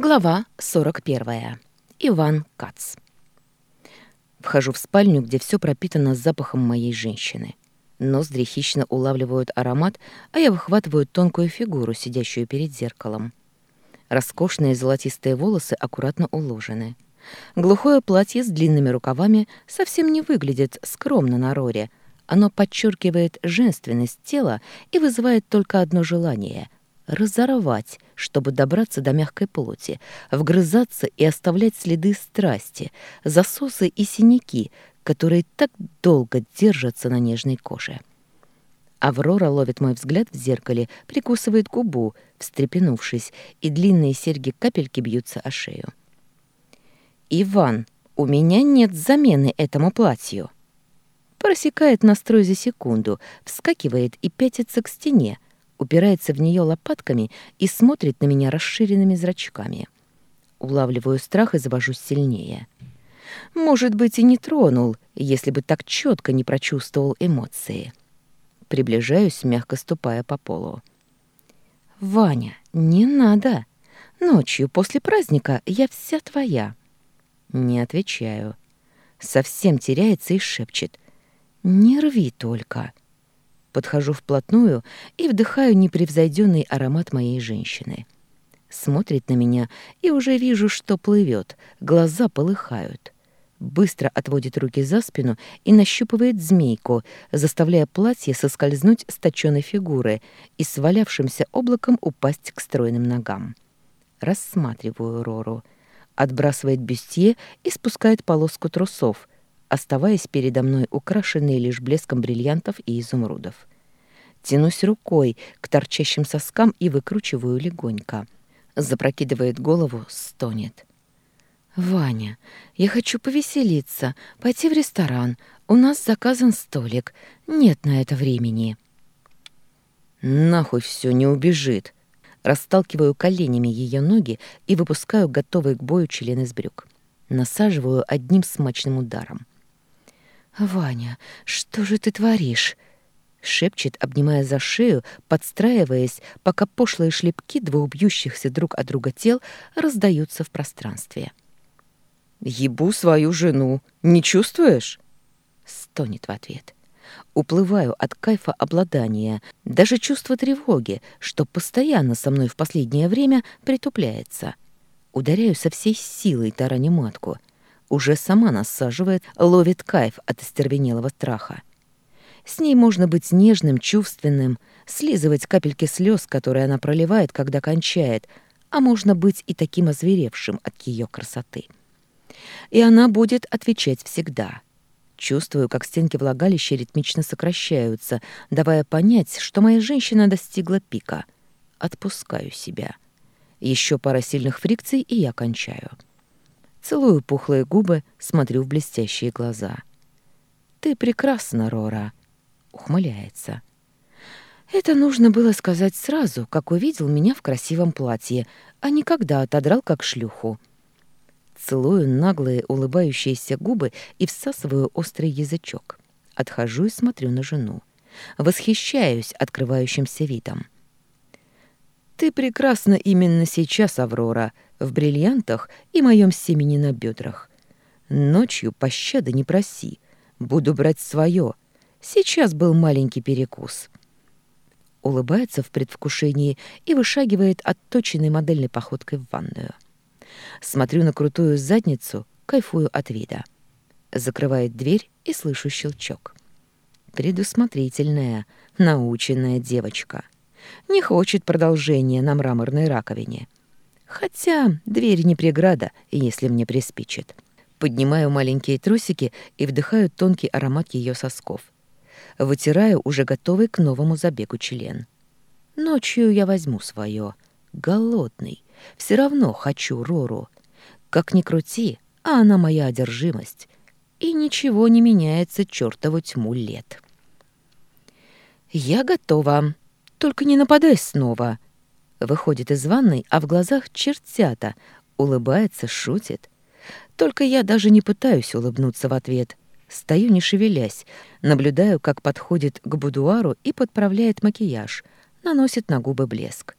Глава 41. Иван Кац. Вхожу в спальню, где все пропитано запахом моей женщины. Ноздри хищно улавливают аромат, а я выхватываю тонкую фигуру, сидящую перед зеркалом. Роскошные золотистые волосы аккуратно уложены. Глухое платье с длинными рукавами совсем не выглядит скромно на роре. Оно подчеркивает женственность тела и вызывает только одно желание — разорвать, чтобы добраться до мягкой плоти, вгрызаться и оставлять следы страсти, засосы и синяки, которые так долго держатся на нежной коже. Аврора ловит мой взгляд в зеркале, прикусывает губу, встрепенувшись, и длинные серьги-капельки бьются о шею. «Иван, у меня нет замены этому платью!» Просекает настрой за секунду, вскакивает и пятится к стене, упирается в нее лопатками и смотрит на меня расширенными зрачками. Улавливаю страх и завожусь сильнее. Может быть, и не тронул, если бы так четко не прочувствовал эмоции. Приближаюсь, мягко ступая по полу. «Ваня, не надо! Ночью после праздника я вся твоя!» Не отвечаю. Совсем теряется и шепчет. «Не рви только!» Подхожу вплотную и вдыхаю непревзойденный аромат моей женщины. Смотрит на меня и уже вижу, что плывет, глаза полыхают. Быстро отводит руки за спину и нащупывает змейку, заставляя платье соскользнуть с точёной фигуры и свалявшимся облаком упасть к стройным ногам. Рассматриваю Рору. Отбрасывает бюстье и спускает полоску трусов — оставаясь передо мной украшенной лишь блеском бриллиантов и изумрудов. Тянусь рукой к торчащим соскам и выкручиваю легонько. Запрокидывает голову, стонет. «Ваня, я хочу повеселиться, пойти в ресторан. У нас заказан столик. Нет на это времени». «Нахуй все не убежит!» Расталкиваю коленями ее ноги и выпускаю готовый к бою член из брюк. Насаживаю одним смачным ударом. «Ваня, что же ты творишь?» Шепчет, обнимая за шею, подстраиваясь, пока пошлые шлепки двух бьющихся друг от друга тел раздаются в пространстве. «Ебу свою жену. Не чувствуешь?» Стонет в ответ. Уплываю от кайфа обладания, даже чувство тревоги, что постоянно со мной в последнее время притупляется. Ударяю со всей силой тараня матку — уже сама насаживает, ловит кайф от остервенелого страха. С ней можно быть нежным, чувственным, слизывать капельки слез, которые она проливает, когда кончает, а можно быть и таким озверевшим от ее красоты. И она будет отвечать всегда. Чувствую, как стенки влагалища ритмично сокращаются, давая понять, что моя женщина достигла пика. Отпускаю себя. Еще пара сильных фрикций, и я кончаю. Целую пухлые губы, смотрю в блестящие глаза. «Ты прекрасна, Рора!» — ухмыляется. «Это нужно было сказать сразу, как увидел меня в красивом платье, а не когда отодрал как шлюху». Целую наглые улыбающиеся губы и всасываю острый язычок. Отхожу и смотрю на жену. Восхищаюсь открывающимся видом. Ты прекрасна именно сейчас, Аврора, в бриллиантах и моем семени на бедрах. Ночью пощады не проси. Буду брать свое. Сейчас был маленький перекус. Улыбается в предвкушении и вышагивает отточенной модельной походкой в ванную. Смотрю на крутую задницу, кайфую от вида. Закрывает дверь и слышу щелчок. Предусмотрительная, наученная девочка — не хочет продолжения на мраморной раковине. Хотя дверь не преграда, если мне приспичит. Поднимаю маленькие трусики и вдыхаю тонкий аромат ее сосков. Вытираю уже готовый к новому забегу член. Ночью я возьму свое. Голодный. Все равно хочу Рору. Как ни крути, а она моя одержимость. И ничего не меняется чертову тьму лет. «Я готова», только не нападай снова. Выходит из ванной, а в глазах чертята, улыбается, шутит. Только я даже не пытаюсь улыбнуться в ответ. Стою, не шевелясь, наблюдаю, как подходит к будуару и подправляет макияж, наносит на губы блеск.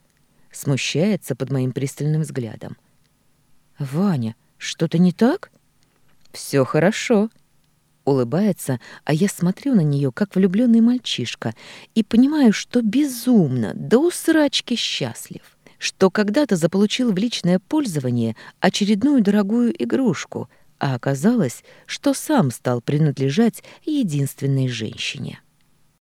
Смущается под моим пристальным взглядом. «Ваня, что-то не так?» Все хорошо», улыбается, а я смотрю на нее, как влюбленный мальчишка, и понимаю, что безумно, да у срачки счастлив, что когда-то заполучил в личное пользование очередную дорогую игрушку, а оказалось, что сам стал принадлежать единственной женщине.